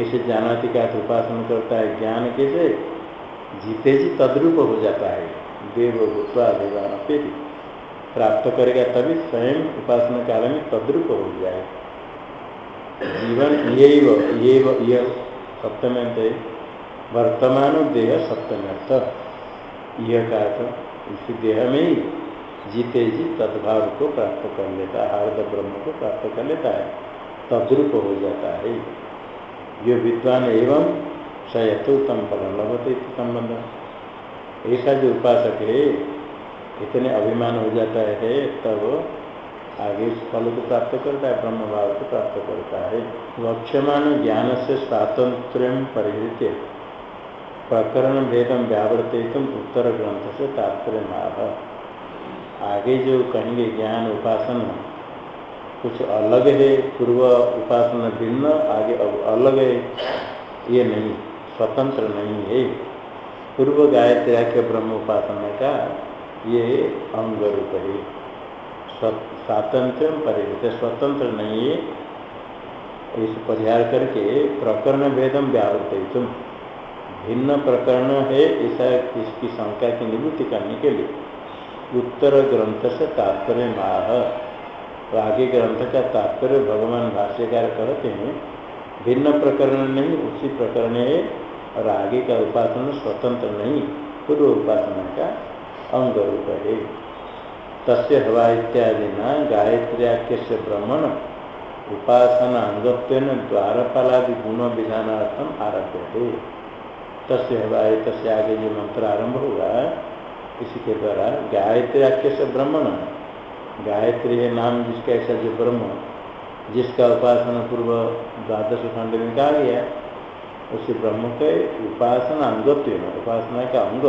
ऐसे जानाति का उपासना करता है ज्ञान कैसे? जीते जी तद्रूप हो जाता है। देव भूतवा देवान अपेति। प्राप्त करेगा तभी स्वयं उपासना काल में तद्रूप हो जाए। जीवन ये ये सप्तम है। वर्तमान देह सप्तम अर्थ यह का अर्थ इसी देह में ही जीते जी तद्भाव को प्राप्त कर लेता है हार्द ब्रह्म को प्राप्त कर लेता है, तद्रूप हो जाता है। जो विद्वान एवं सयथोत्तम फल लभते संबंध। ऐसा जो उपासक है, इतने अभिमान हो जाता है, तब आगे इस फल को प्राप्त करता है ब्रह्म भाव को प्राप्त करता है। लक्ष्यमान ज्ञान से स्वातंत्र परिहृत प्रकरण भेदम व्यावर्तित उत्तर ग्रंथ से तात्पर्य माह आगे जो कहेंगे, ज्ञान उपासना, कुछ अलग है, पूर्व उपासना भिन्न, आगे अब अलग है, ये नहीं, स्वतंत्र नहीं है। पूर्व गायत्री के ब्रह्म उपासना का ये अंग रूप है। स्वातंत्र परिहित स्वतंत्र नहीं है। इस परिहार करके प्रकरण भेदम व्यावृत भिन्न प्रकरण है, ऐसा इसकी शंका की निवृत्ति करने के लिए? उत्तर ग्रंथ से तात्पर्य माह। तो आगे ग्रंथ का तात्पर्य भगवान भाष्यकार कहते हैं, भिन्न प्रकरण नहीं, उसी प्रकरण है, और आगे का उपासना स्वतंत्र नहीं पूर्व उपासना का अंग रूप है। तस्य हवा इत्यादि न गायत्र्याख्य से ब्रह्मण, उपासना अंगत्व द्वारपालादि गुण विधानार्थम आरभ्य है तस्य हवा तस्य आगे जो मंत्र आरंभ होगा इसी के द्वारा गायत्र्याख्य से ब्रह्मण। गायत्री है नाम जिसका ऐसा जो ब्रह्म, जिसका उपासना पूर्व द्वादश खंड में कहा गया उसी ब्रह्म के उपासना अंगत्व उपासना का अंग।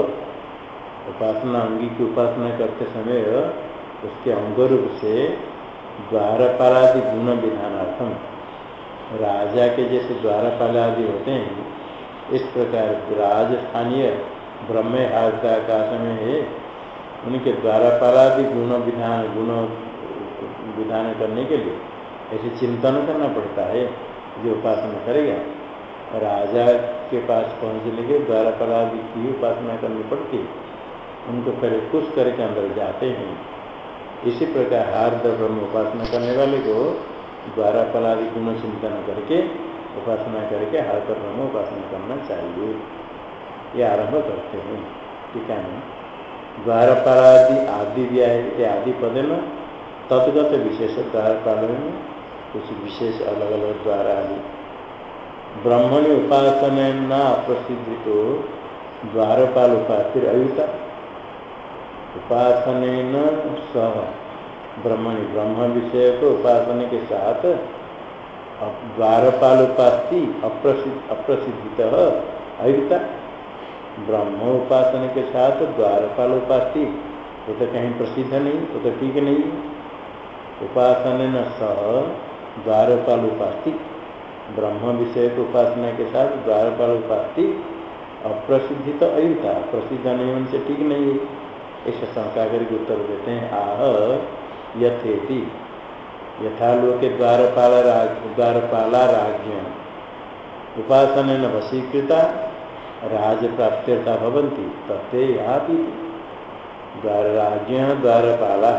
उपासना अंगी की उपासना करते समय उसके अंग रूप से द्वारपालादि गुण विधानार्थम राजा के जैसे द्वारपाल आदि होते हैं इस प्रकार राजस्थानीय ब्रह्म आकाश में है, उनके द्वारा पालादि गुण विधान गुण विधान करने के लिए ऐसे चिंतन करना पड़ता है, जो उपासना करेगा। राजा के पास पहुँचने के द्वारा पलादि की उपासना करनी पड़ती उनको पहले खुश करके अंदर जाते हैं। इसी प्रकार हार्द ब्रह्म उपासना करने वाले को द्वारा पलादि गुण चिंतन करके उपासना करके हर कर्म में उपासना करना चाहिए। ये आरंभ करते हैं। ठीक है द्वारपाल आदि दिया है आदि पद में तदगत विशेष द्वारपाल में कुछ विशेष अलग अलग द्वारा आदि। ब्रह्मणि उपासना न अप्रसिद्धि तो द्वारपाल उपास्य अयुता। उपासन सह। ब्रह्मणि ब्रह्म विषय को उपासना के साथ द्वारपाल उपास्ति अप्रसिद्ध अप्रसिद्धित। अयुता ब्रह्म उपासना के साथ द्वारपाल उपास्ति वो तो कहीं प्रसिद्ध नहीं वो तो ठीक नहीं। उपासन न सह द्वारपाल उपास्ति ब्रह्म विषय को उपासना के साथ द्वारपाल उपास्ति अप्रसिद्धि तो अयुता प्रसिद्ध नहीं उनसे ठीक नहीं। है ऐसा शंका करके उत्तर देते हैं, आह, यथेति। यथा लोके द्वारपाल राज द्वारपाला राज्य उपासन न वशीकृता राज प्राप्त्यता भवंती तत्ते याति। द्वार राज्य द्वारपाला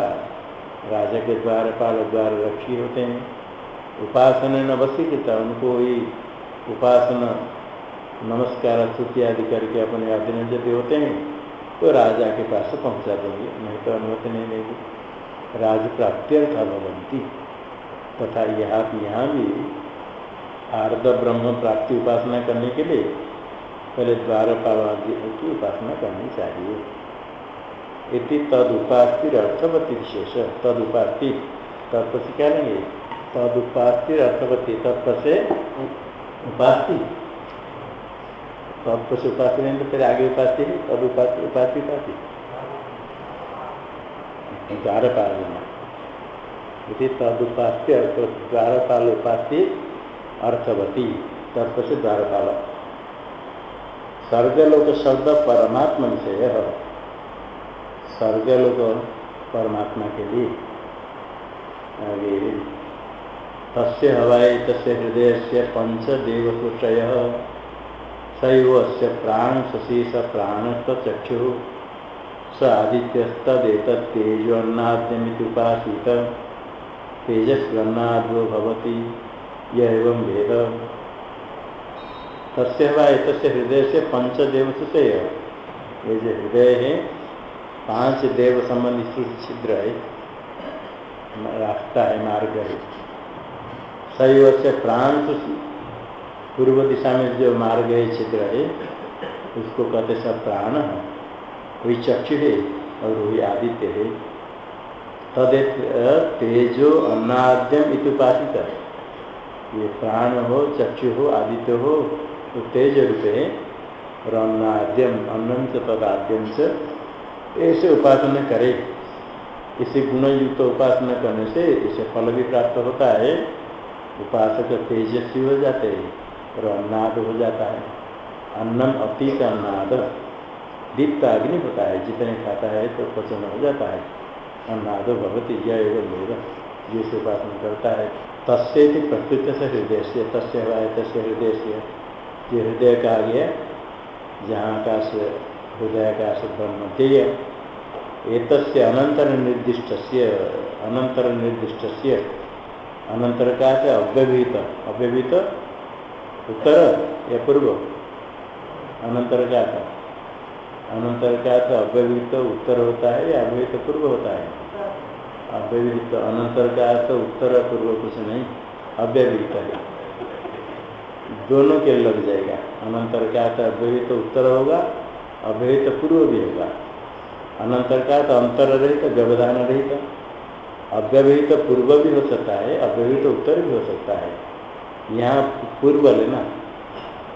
राजा के द्वारपाल द्वार रक्षी होते हैं। उपासन न वशीकृता, उनको ही उपासना नमस्कार स्तुति आदि करके अपने अधीन यदि होते हैं तो राजा के पास पहुँचा देंगे, नहीं तो अनुमति नहीं देगी। राज प्राप्त्यर्थ भवंती तथा यहाँ यहाँ भी आर्द ब्रह्म प्राप्ति उपासना करने के लिए पहले आदि की उपासना करनी चाहिए। इति तद उपास्तिर अर्थवती विशेष तद उपास्ति तत्व से क्या लेंगे? तद उपास्तिर अर्थवती तत्व से उपास्ति तत्व से उपास्य नहीं तो फिर आगे उपास्य है। तद उपास्य उपास्य उपास्य द्वारपाल लेना यदि तद उपास्य द्वारपाल उपास्य अर्थवती तत्व से द्वारपाल। सर्गलोक शब्द परमात्मा विषय है सर्गलोक परमात्मा के लिए आगे। तस्य हवाई तस्य हृदय से पंचदेवकुषय सैव से प्राण शशीष प्राणस्तचक्षु। स आदित्यस्तदेत तेजोन्नाद्यमितुपासित तेजस्वन्नादो भवति य एवं वेद तस्य वा हृदय से पंचदेव से ये जो हृदय है, पाँच देव संबंधी छिद्र है, रास्ता है मार्ग है। सैव से प्राण पूर्व दिशा में जो मार्ग है, छिद्र है, उसको कहते सब प्राण है वही चक्षु है और वही आदित्य है। तदे तेजो, अन्नाद्यम इतुपासित ये प्राण हो, चक्षु हो, आदित्य हो तो तेज रूप और अन्नाद्यम अन्नम से तदाद्यम से ऐसे उपासना करे। इसे गुणयुक्त उपासना करने से इसे फल भी प्राप्त होता है। उपासक तेजस्वी हो जाते हैं और अन्नाद हो जाता है। अन्नम अतीत अन्नाद, दीप्त अग्नि होता है, जितने खाता है तो पचन हो जाता है। अन्नाद भगवती यह एवं वेद जिसे उपासना करता है। तस्य प्रस्तुत से हृदय से तस्य तस्य हृदय से ये हृदय कहा गया जहाँ का से हृदय का से ब्रह्मध्यय एक अनंतर निर्दिष्ट से अनंतर निर्दिष्ट से अनंतर का है अव्यवहित अव्यवहित उत्तर, या पूर्व? अनंतर का था अनंतर का था अव्यवहित उत्तर होता है या अव्यवहित पूर्व होता है? अव्यवहित अनंतर का तो उत्तर पूर्व कुछ नहीं, अव्यवहित है। दोनों के लग जाएगा। अनंतर का तो अव्यवहित उत्तर होगा, अव्यवहित पूर्व भी होगा। अनंतर का तो अंतर रहित, व्यवधान रहित। अव्यवहित पूर्व भी हो सकता है, अव्यवहित उत्तर भी हो सकता है। यहाँ पूर्व लेना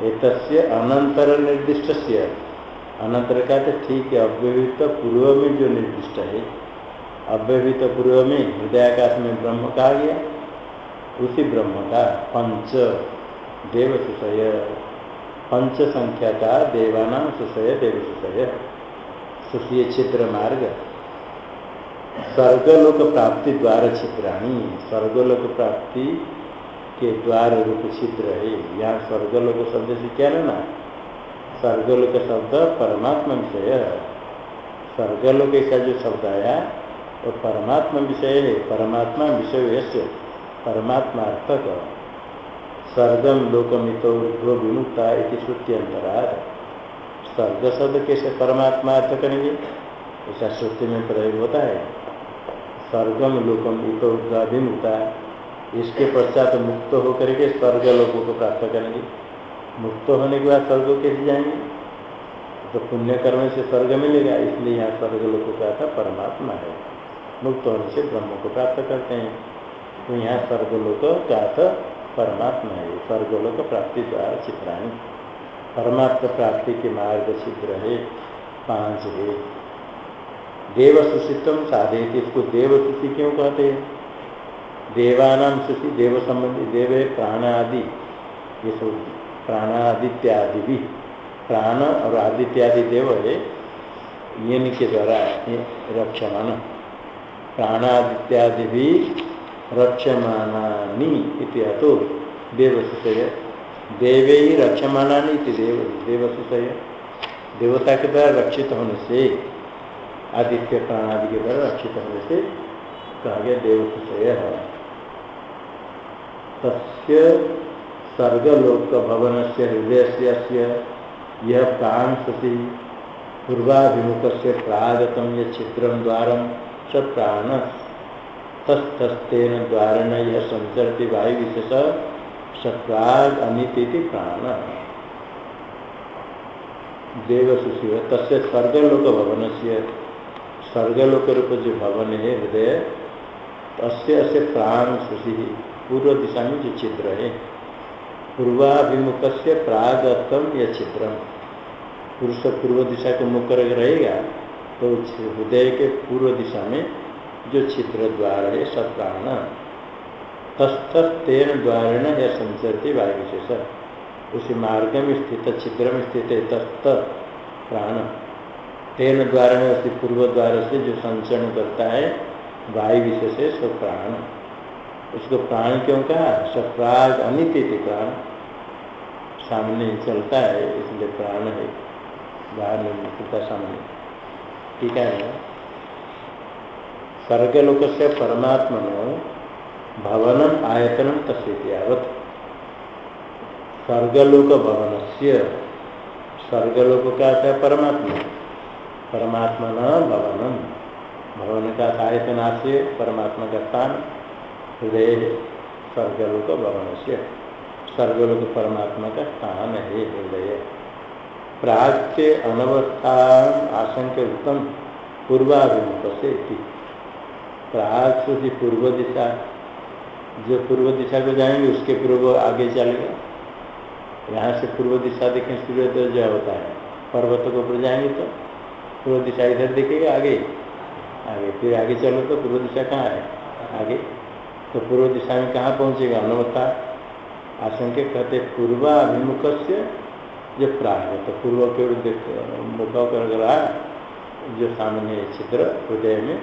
एक अनंतर निर्दिष्ट से अनंतर का तो ठीक है अव्यवहित पूर्व में जो निर्दिष्ट है अव्यवहित पूर्व में हृदयाकाश में ब्रह्म कहा गया, उसी ब्रह्म का पंच देव सुशय पंच संख्या का देवानाम सुशय देव सुशय सुशीय छिद्र मार्ग स्वर्गलोक प्राप्ति द्वार छिद्राणी स्वर्गलोक प्राप्ति के द्वार रूप छिद्र है, यहाँ स्वर्गलोक शब्द से क्या लेना? स्वर्गलोक शब्द परमात्मा विषय स्वर्गलोक का जो शब्द आया, वो परमात्मा विषय है। परमात्मा विषय यश परमात्मा अर्थक स्वर्गम लोकमित ऊर्ध्व विमुक्ता इति श्रुति अंतरार स्वर्ग शब्द कैसे परमात्मा अर्थ करेंगे? ऐसा श्रुति में प्रयोग होता है। स्वर्गम लोकम इत विमुक्ता, इसके पश्चात मुक्त होकर के स्वर्ग लोगों को प्राप्त करेंगे। मुक्त होने के बाद स्वर्ग कैसे जाएँगे? तो पुण्य कर्म से स्वर्ग मिलेगा, इसलिए यहाँ स्वर्ग लोग का था, परमात्मा है। मुक्त होने से ब्रह्म को प्राप्त करते हैं। तो यहाँ स्वर्गलोक का अर्थ परमात्मा है। स्वर्गलोक प्राप्ति द्वारा चित्राणी परमात्मा प्राप्ति के मार्ग छिद्र है, पाँच है। देव सुशित्व साधे इसको देव सुशी क्यों कहते हैं? देवानाम सुशी, देव संबंधी, देव प्राण आदि ये सब प्राणादित्यादि भी प्राण और आदित्यादि देव है ये के द्वारा रक्षमान प्राणादित्यादि भी रक्षमानी तो देवसुषय देवे ही रक्षमानी देव देवसुषय देवता के द्वारा रक्षित होने से, आदित्य प्राण आदि के द्वारा रक्षित होने से कहा गया देवसुषय तस्य सर्गलोक भवन से हृदय से यह प्राण सती पूर्वाभिमुख से प्रागत ये छिद्र द्वार स प्राण तस्थस्तेन द्वारेण यह संचरती वायु विशेष सत्वाग अनिति प्राण। देवसुशिव तस् स्वर्गलोक भवन से स्वर्गलोक रूप जो भवन है हृदय तस्य प्राण सुशी पूर्व दिशा में जो छिद्र है पूर्वाभिमुख से प्रागतम या छिद्रम पुरुष पूर्व दिशा को मुख कर रहेगा तो हृदय के पूर्व दिशा में जो छिद्र द्वार है सब प्राण तस्थ तेन द्वारेण या संचरती वायु विशेष उसी मार्ग में स्थित, छिद्र में स्थित है, तस्थ प्राण। तेन द्वार में उसी पूर्व द्वार से जो संचरण करता है वायु विशेष प्राण। उसको प्राण क्यों कहा? सप्राग अनित प्राण। सामने चलता है, इसलिए प्राण है। बाहर नहीं निकलता सामने। ठीक है? स्वर्गलोक से परमात्मन भवनम आयतनम तस्वीत स्वर्गलोक भवन से स्वर्गलोक का है? परमात्मा। परमात्मा न भवनम। भवन का आयतना से परमात्मा का स्थान। हृदय स्वर्गलोक भवन से स्वर्गलोक परमात्मा का स्थान है हृदय। प्राग से अनवस्था आशंक उत्तम पूर्वाभिमुख से प्राग से पूर्व दिशा जो पूर्व दिशा को जाएँगे, उसके पूर्व आगे चलेगा। यहाँ से पूर्व दिशा देखें सूर्य तो जो होता है। पर्वत के ऊपर जाएँगे तो पूर्व दिशा इधर देखेगा, आगे। आगे, फिर आगे चलो तो पूर्व दिशा कहाँ है? आगे। तो पूर्व दिशा में कहाँ पहुँचेगा? अनवस्था आशंक कहते पूर्वाभिमुख से जो प्राग तो पूर्व के मुख कर रहा जो सामने छिद्र हृदय में,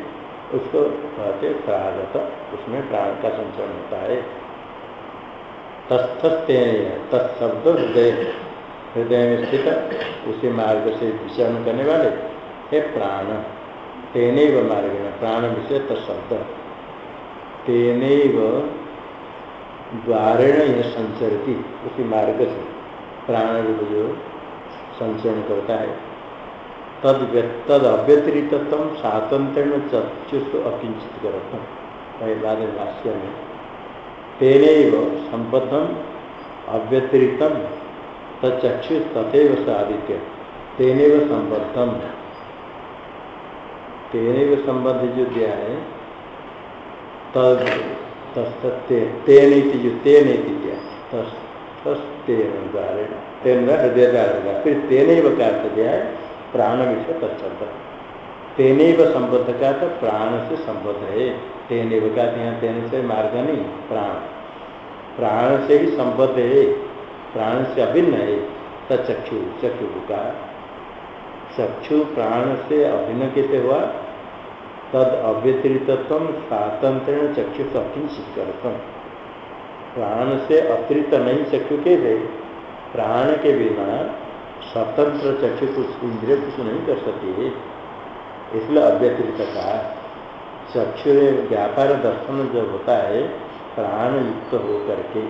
उसको कहते प्रागत। उसमें प्राण का संचरण होता है। तस्थस्ते तत्शब्द हृदय। हृदय में स्थित उसी मार्ग से विचरण करने वाले हे प्राण। तेने मार्ग में प्राण विषय तत्शब्द। तेन द्वारेण यह संचरती, उसी मार्ग से प्राण रूप जो संचरण करता है। तद तद अव्यतिरिक्त स्वातंत्र चक्षुष अकिंचित करता पहला भाष्य में तेन संबद्धम अव्यतिरिक्त तक्षुष तथेव स आदित्य तेन संबद्धम तेन संबद्ध जो दिया है तद तेन तेन तेन तेन हृदय द्वारा फिर तेन का है प्राण विषय तत्शब्द तेन संबद्ध का तो प्राण से संबद्ध है। तेन का तेन से मार्ग नहीं प्राण। प्राण से ही संबद्ध है। प्राण से अभिन्न है। तक्षु चक्षु का चक्षु प्राण से अभिन्न कैसे हुआ? तद अव्यतिरिक्त स्वातंत्र चक्षु अकिंचित करतम प्राण से अतिरिक्त नहीं चक्षु के थे प्राण के बिना स्वतंत्र चक्षु कुछ इंद्रिय कुछ नहीं कर सकती है। इसलिए अव्यतिरिक्त का चक्षु व्यापार दर्शन जब होता है, प्राण युक्त हो करके।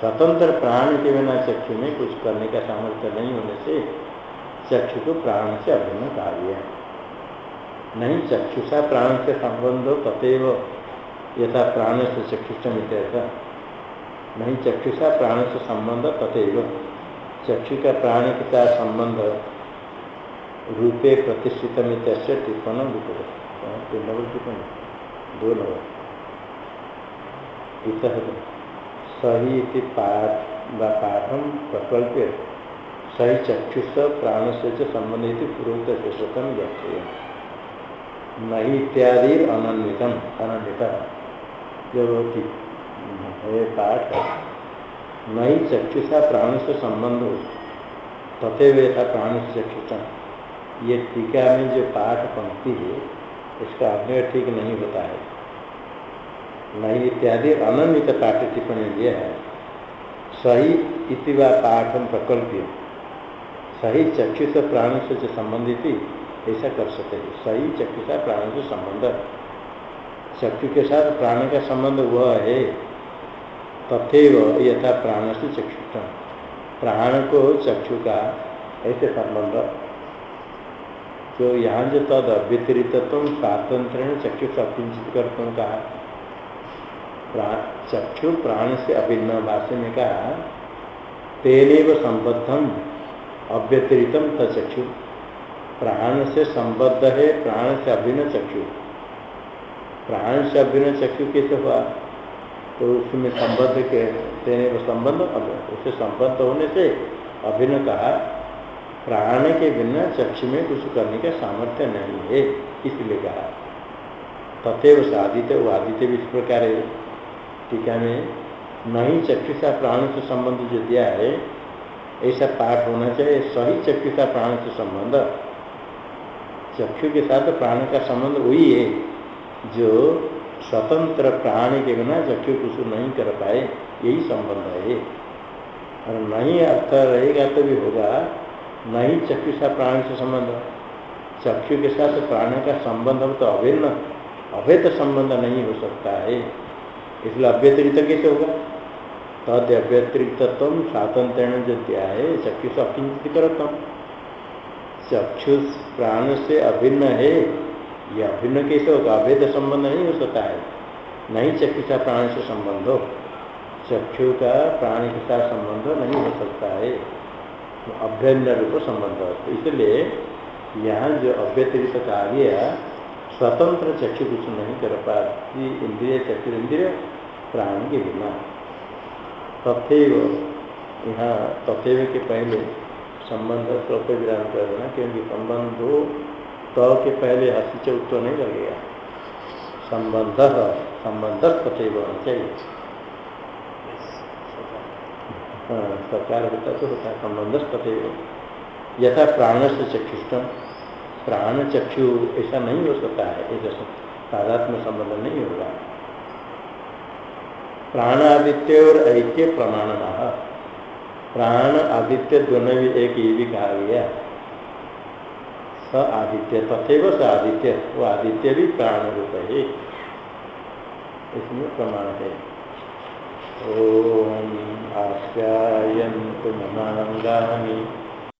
स्वतंत्र प्राण के बिना चक्षु में कुछ करने का सामर्थ्य नहीं होने से चक्षु को प्राण से अभिन्न कार्य नहीं चक्षुषा प्राण से संबंध तथेव यथा प्राण से चक्षुषम इत्यर्थ। नहीं चक्षुषा प्राण से संबंध तथेव चक्षु का प्राण के साथ संबंध रूपे प्रतिष्ठित मित्र टिप्पण टिप्पणी। दो नव। इत सही पाठ व पाठम प्रकल्प सही चक्षुष प्राण से संबंधित पूर्वोत्तर व्याख्या नहीं इत्यादि अनन्वितम, अनन्विता। जब है पाठ नहीं चक्षुषा प्राण से संबंध हो तथेव था प्राण से चक्षुषा। ये टीका में जो पाठ पंक्ति है, इसका अभ्यय ठीक नहीं होता है नहीं इत्यादि अनन्वित पाठ टिप्पणी यह है, सही इति व पाठम प्रकल्प्य। सही चक्षुष प्राण से संबंधित ऐसा कर सकते हैं। सही चक्षुषा प्राण से संबंध। चक्षु के साथ प्राण का संबंध वह है, तथेव यथा प्राण से चक्षुष प्राण को चक्षु का ऐसे संबंध। तो यहाँ जो तद अव्यतिरितत्व स्वातंत्र चक्षु अकिंचित कर तुम कहा चक्षु प्राण से अभिन्न भाष्य में कहा तेन संबद्धम अव्यतिरितम तचक्षु प्राण से संबद्ध है, प्राण से अभिन्न चक्षु। प्राण से अभिन्न चक्षु कैसे हुआ? तो उसमें संबद्ध के देने संबंध उससे संबद्ध होने से अभिन्न कहा, प्राण के बिना चक्षु में कुछ करने का सामर्थ्य नहीं है, इसलिए कहा। तथेव आदित्य वो आदित्य भी इस प्रकार है। टीका में नहीं चक्षुषा प्राण से संबंध जो दिया है, ऐसा पाठ होना चाहिए, सही चक्षुषा प्राण से संबंध। चक्षु के साथ प्राण का संबंध वही है जो स्वतंत्र प्राणी के बिना चक्षु कुछ नहीं कर पाए, यही संबंध है। और नहीं अर्थ रहेगा तो भी होगा, नहीं चक्षु सा प्राणी से संबंध। चक्षु के साथ प्राण का संबंध हो तो अभिन्न, अभेद संबंध नहीं हो सकता है। इसलिए अव्यतिरिक्त कैसे होगा? तद अव्यतिरिक्तत्व स्वातंत्र जो दिया है, चक्षु से अकिंचित करतम चक्षु प्राण से अभिन्न है। यह अभिन्न कैसे होगा अभेद संबंध नहीं हो सकता है। नहीं चक्षुषा प्राण से संबंध हो। चक्षु का प्राणी के साथ संबंध नहीं हो सकता है। तो अभ्यन्न रूप संबंध तो इसलिए यहाँ जो अव्यतिरिक्त कार्य स्वतंत्र चक्षु कुछ नहीं कर पाती। इंद्रिय चक्षु इंद्रिय प्राण के बिना। तथेव, यहाँ तथेव के पहले संबंध स्वल्प विराम कर देना क्योंकि संबंध हो त के पहले हसी च उत्तर नहीं लगेगा। संबंध संबंध तथेव होना चाहिए। हाँ सकार होता तो होता है संबंध तथेव यथा प्राण से चक्षुष्ट प्राण चक्षु ऐसा नहीं हो सकता है ऐसा तादात्म संबंध नहीं होगा। प्राण आदित्य और ऐक्य प्रमाण प्राण आदित्य दोनों भी एक ही भी कहा गया। स आदित्य, तथेव स आदित्य, वो आदित्य भी प्राण रूप है। इसमें प्रमाण है। ओम आप्यायन्तु ममाङ्गानि